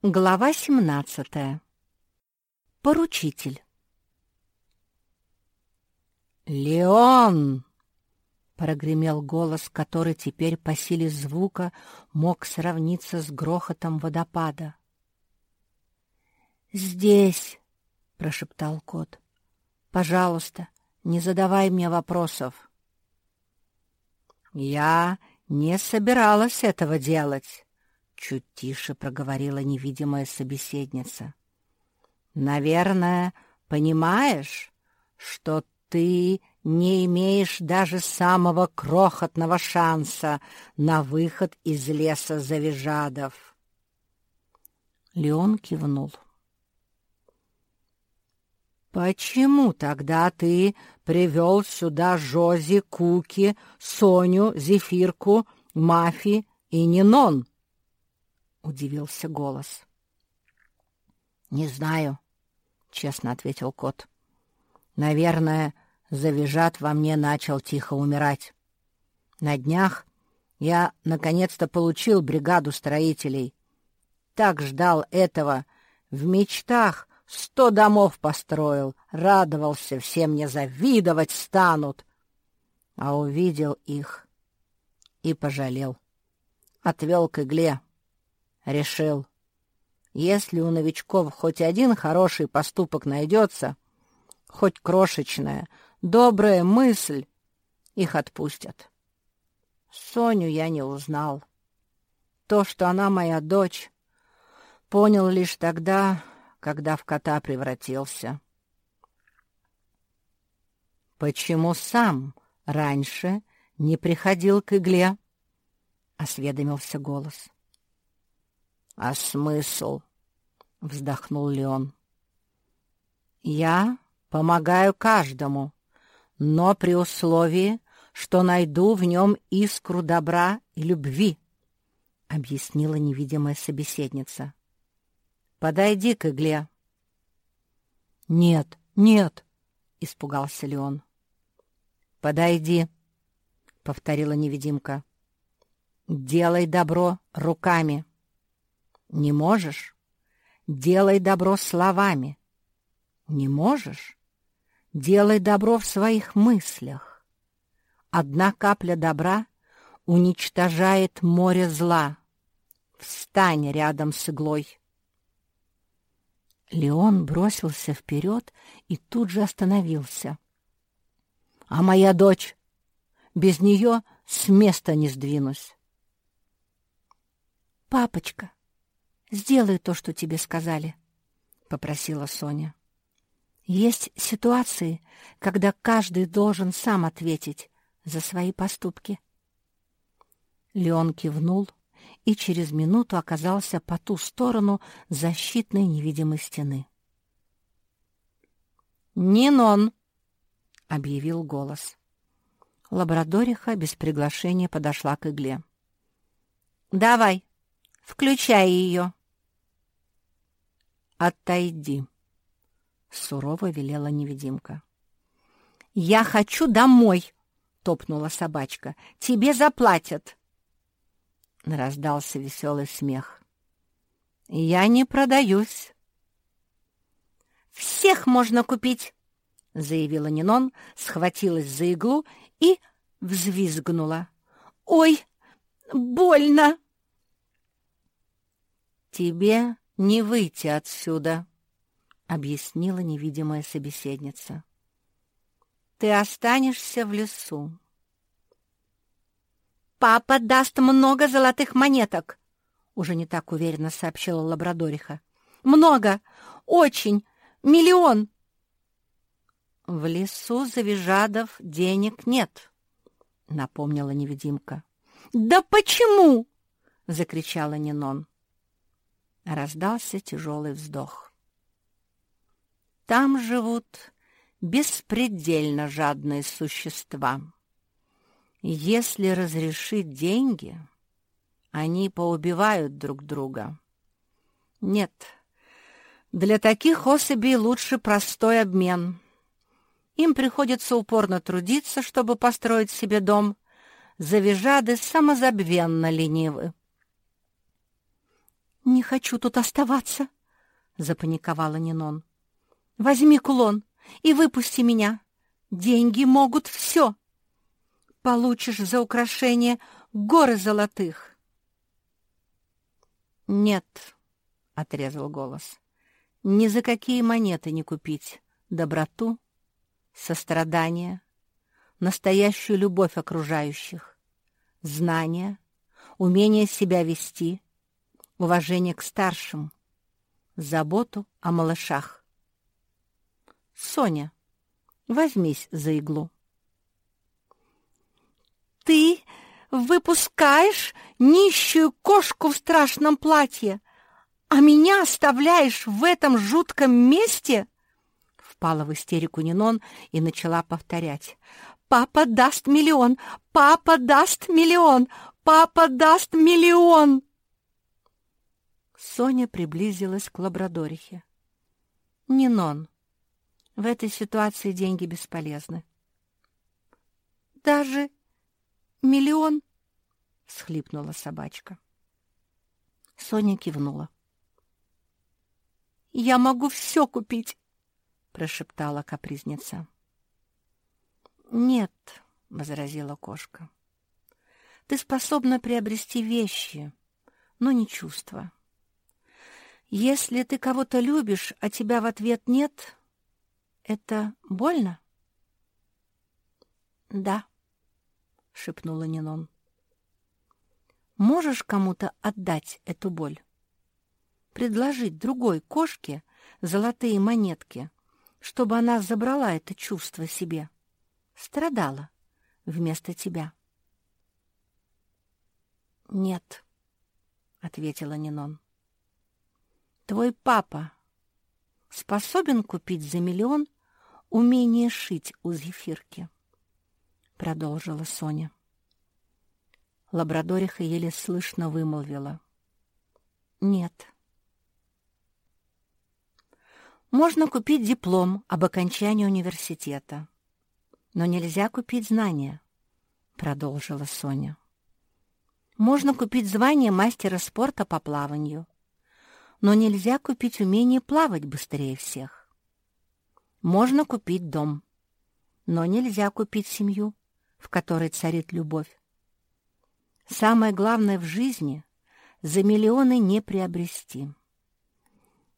Глава 17. Поручитель. «Леон!» — прогремел голос, который теперь по силе звука мог сравниться с грохотом водопада. «Здесь!» — прошептал кот. «Пожалуйста, не задавай мне вопросов». «Я не собиралась этого делать», — чуть тише проговорила невидимая собеседница. «Наверное, понимаешь, что ты не имеешь даже самого крохотного шанса на выход из леса Завижадов. Леон кивнул. «Почему тогда ты привел сюда Жози, Куки, Соню, Зефирку, Мафи и Нинон?» — удивился голос. «Не знаю», — честно ответил кот. Наверное, завижат во мне начал тихо умирать. На днях я наконец-то получил бригаду строителей. Так ждал этого. В мечтах сто домов построил, радовался, все мне завидовать станут. А увидел их и пожалел. Отвел к игле. Решил, если у новичков хоть один хороший поступок найдется — хоть крошечная, добрая мысль, их отпустят. Соню я не узнал. То, что она моя дочь, понял лишь тогда, когда в кота превратился. «Почему сам раньше не приходил к игле?» — осведомился голос. «А смысл?» — вздохнул Леон. «Я Помогаю каждому, но при условии, что найду в нем искру добра и любви, — объяснила невидимая собеседница. — Подойди к игле. — Нет, нет, — испугался Леон. — Подойди, — повторила невидимка. — Делай добро руками. Не можешь? Делай добро словами. Не можешь? Делай добро в своих мыслях. Одна капля добра уничтожает море зла. Встань рядом с иглой. Леон бросился вперед и тут же остановился. — А моя дочь? Без нее с места не сдвинусь. — Папочка, сделай то, что тебе сказали, — попросила Соня. Есть ситуации, когда каждый должен сам ответить за свои поступки. Леон кивнул и через минуту оказался по ту сторону защитной невидимой стены. «Нинон!» — объявил голос. Лабрадориха без приглашения подошла к игле. «Давай, включай ее!» «Отойди!» — сурово велела невидимка. «Я хочу домой!» — топнула собачка. «Тебе заплатят!» Раздался веселый смех. «Я не продаюсь!» «Всех можно купить!» — заявила Нинон, схватилась за иглу и взвизгнула. «Ой, больно!» «Тебе не выйти отсюда!» объяснила невидимая собеседница. «Ты останешься в лесу». «Папа даст много золотых монеток», — уже не так уверенно сообщила Лабрадориха. «Много! Очень! Миллион!» «В лесу Завижадов денег нет», — напомнила невидимка. «Да почему?» — закричала Нинон. Раздался тяжелый вздох. Там живут беспредельно жадные существа. Если разрешить деньги, они поубивают друг друга. Нет, для таких особей лучше простой обмен. Им приходится упорно трудиться, чтобы построить себе дом. Завижады самозабвенно ленивы. «Не хочу тут оставаться», — запаниковала Нинон. «Возьми кулон и выпусти меня. Деньги могут все. Получишь за украшение горы золотых». «Нет», — отрезал голос, — «ни за какие монеты не купить доброту, сострадание, настоящую любовь окружающих, знания, умение себя вести, уважение к старшим, заботу о малышах. Соня, возьмись за иглу. «Ты выпускаешь нищую кошку в страшном платье, а меня оставляешь в этом жутком месте?» Впала в истерику Нинон и начала повторять. «Папа даст миллион! Папа даст миллион! Папа даст миллион!» Соня приблизилась к лабрадорихе. «Нинон, в этой ситуации деньги бесполезны». «Даже миллион?» — схлипнула собачка. Соня кивнула. «Я могу все купить!» — прошептала капризница. «Нет», — возразила кошка. «Ты способна приобрести вещи, но не чувства. Если ты кого-то любишь, а тебя в ответ нет, это больно? Да, шепнула Нинон. Можешь кому-то отдать эту боль? Предложить другой кошке золотые монетки, чтобы она забрала это чувство себе, страдала вместо тебя. Нет, ответила Нинон. Твой папа способен купить за миллион умение шить у зефирки? Продолжила Соня. Лабрадориха еле слышно вымолвила. Нет. Можно купить диплом об окончании университета, но нельзя купить знания, продолжила Соня. Можно купить звание мастера спорта по плаванию, но нельзя купить умение плавать быстрее всех. Можно купить дом, но нельзя купить семью, в которой царит любовь. Самое главное в жизни — за миллионы не приобрести.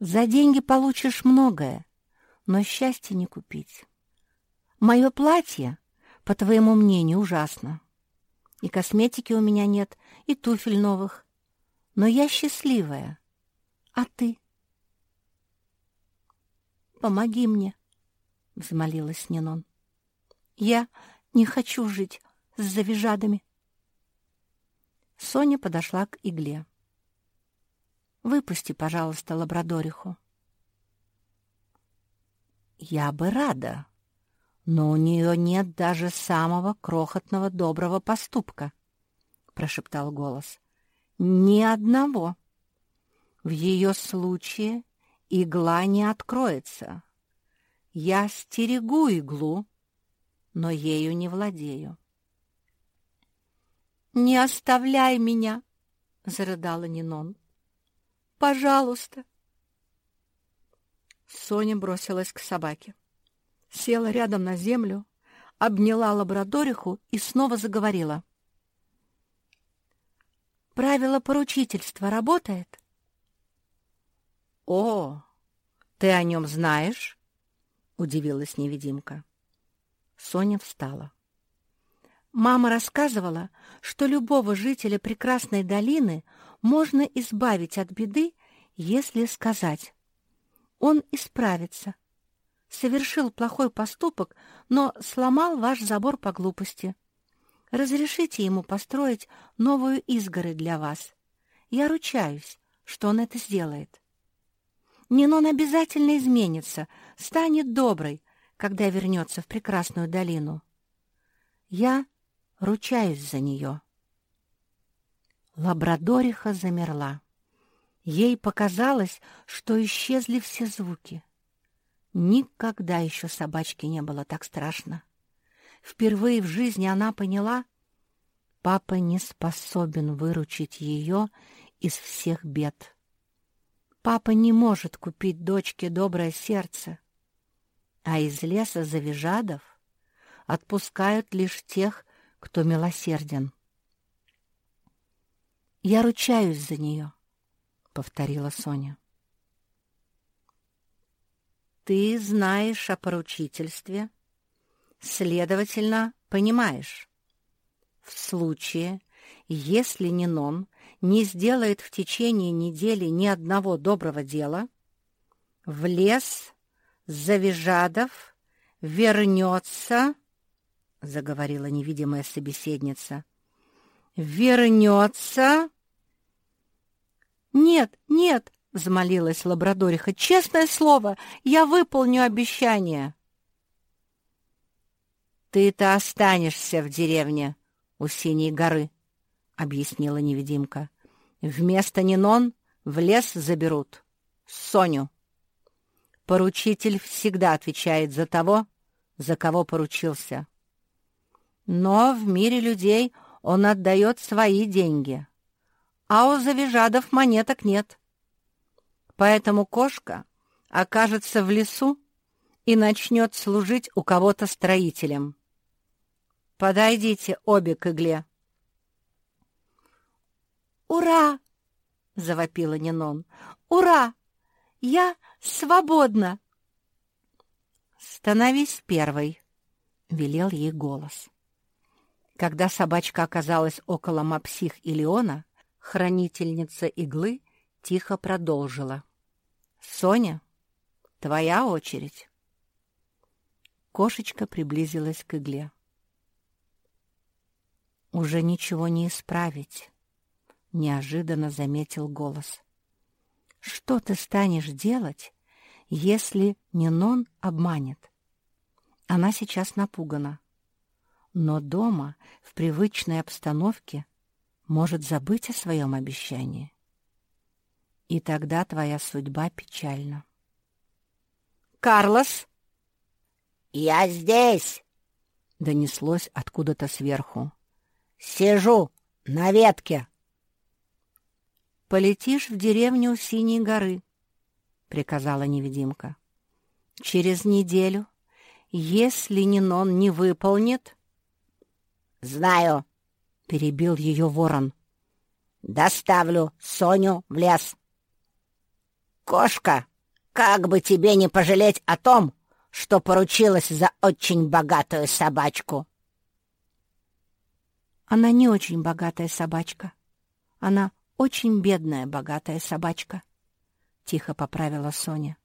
За деньги получишь многое, но счастье не купить. Мое платье, по твоему мнению, ужасно. И косметики у меня нет, и туфель новых. Но я счастливая, а ты? «Помоги мне», — взмолилась Нинон. «Я не хочу жить с завижадами». Соня подошла к игле. «Выпусти, пожалуйста, лабрадориху». «Я бы рада, но у нее нет даже самого крохотного доброго поступка», — прошептал голос. «Ни одного». В ее случае игла не откроется. Я стерегу иглу, но ею не владею. «Не оставляй меня!» — зарыдала Нинон. «Пожалуйста!» Соня бросилась к собаке. Села рядом на землю, обняла лабрадориху и снова заговорила. «Правило поручительства работает?» «О, ты о нем знаешь?» — удивилась невидимка. Соня встала. Мама рассказывала, что любого жителя прекрасной долины можно избавить от беды, если сказать. Он исправится. Совершил плохой поступок, но сломал ваш забор по глупости. Разрешите ему построить новую изгородь для вас. Я ручаюсь, что он это сделает. Нинон обязательно изменится, станет доброй, когда вернется в прекрасную долину. Я ручаюсь за нее. Лабрадориха замерла. Ей показалось, что исчезли все звуки. Никогда еще собачке не было так страшно. Впервые в жизни она поняла, папа не способен выручить ее из всех бед. Папа не может купить дочке доброе сердце, а из леса завижадов отпускают лишь тех, кто милосерден. «Я ручаюсь за нее», — повторила Соня. «Ты знаешь о поручительстве, следовательно, понимаешь. В случае, если Нинон не сделает в течение недели ни одного доброго дела, в лес Завижадов вернется, — заговорила невидимая собеседница, — вернется... — Нет, нет, — взмолилась лабрадориха, — честное слово, я выполню обещание. — Ты-то останешься в деревне у Синей горы, — объяснила невидимка. Вместо Нинон в лес заберут Соню. Поручитель всегда отвечает за того, за кого поручился. Но в мире людей он отдает свои деньги, а у завижадов монеток нет. Поэтому кошка окажется в лесу и начнет служить у кого-то строителем. Подойдите обе к игле. «Ура!» — завопила Нинон. «Ура! Я свободна!» «Становись первой!» — велел ей голос. Когда собачка оказалась около Мапсих и Леона, хранительница иглы тихо продолжила. «Соня, твоя очередь!» Кошечка приблизилась к игле. «Уже ничего не исправить», — неожиданно заметил голос. «Что ты станешь делать, если Нинон обманет? Она сейчас напугана, но дома, в привычной обстановке, может забыть о своем обещании. И тогда твоя судьба печальна». «Карлос!» «Я здесь!» — донеслось откуда-то сверху. «Сижу на ветке!» Полетишь в деревню Синей горы», — приказала невидимка. «Через неделю, если Нинон не выполнит...» «Знаю», — перебил ее ворон. «Доставлю Соню в лес». «Кошка, как бы тебе не пожалеть о том, что поручилась за очень богатую собачку». «Она не очень богатая собачка. Она очень бедная, богатая собачка», — тихо поправила Соня.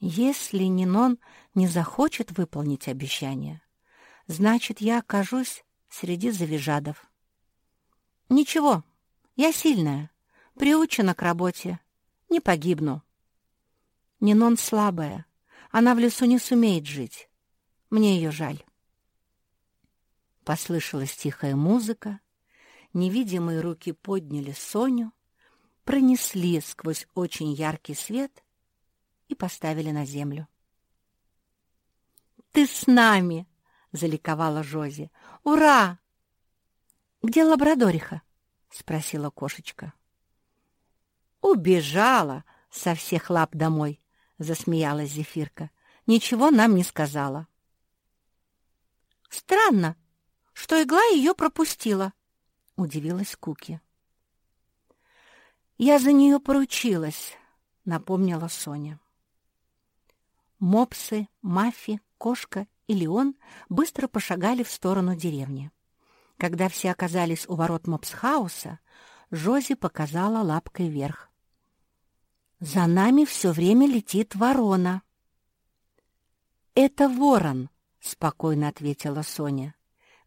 «Если Нинон не захочет выполнить обещание, значит, я окажусь среди завижадов». «Ничего, я сильная, приучена к работе, не погибну». Нинон слабая, она в лесу не сумеет жить. Мне ее жаль. Послышалась тихая музыка, невидимые руки подняли Соню, пронесли сквозь очень яркий свет и поставили на землю. «Ты с нами!» — заликовала Жози. «Ура!» «Где лабрадориха?» — спросила кошечка. «Убежала со всех лап домой», — засмеялась Зефирка. «Ничего нам не сказала». «Странно, что игла ее пропустила», — удивилась Куки. «Я за нее поручилась», — напомнила Соня. Мопсы, Мафи, Кошка и Леон быстро пошагали в сторону деревни. Когда все оказались у ворот Мопсхауса, Жози показала лапкой вверх. «За нами все время летит ворона». «Это ворон», — спокойно ответила Соня.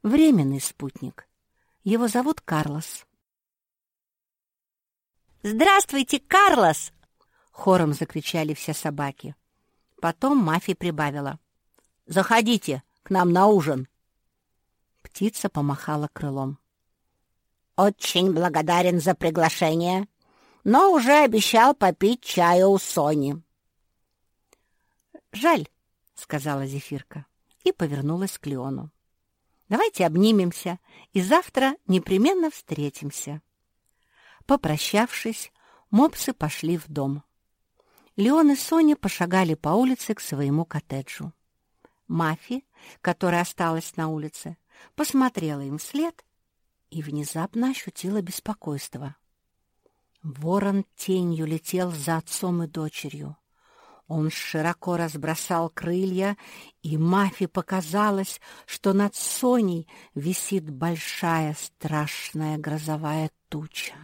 «Временный спутник. Его зовут Карлос. «Здравствуйте, Карлос!» — хором закричали все собаки. Потом Мафи прибавила. «Заходите к нам на ужин!» Птица помахала крылом. «Очень благодарен за приглашение, но уже обещал попить чаю у Сони». «Жаль», — сказала Зефирка и повернулась к Леону. Давайте обнимемся и завтра непременно встретимся. Попрощавшись, Мопсы пошли в дом. Леон и Соня пошагали по улице к своему коттеджу. Мафи, которая осталась на улице, посмотрела им вслед и внезапно ощутила беспокойство. Ворон тенью летел за отцом и дочерью. Он широко разбросал крылья, и Мафи показалось, что над Соней висит большая страшная грозовая туча.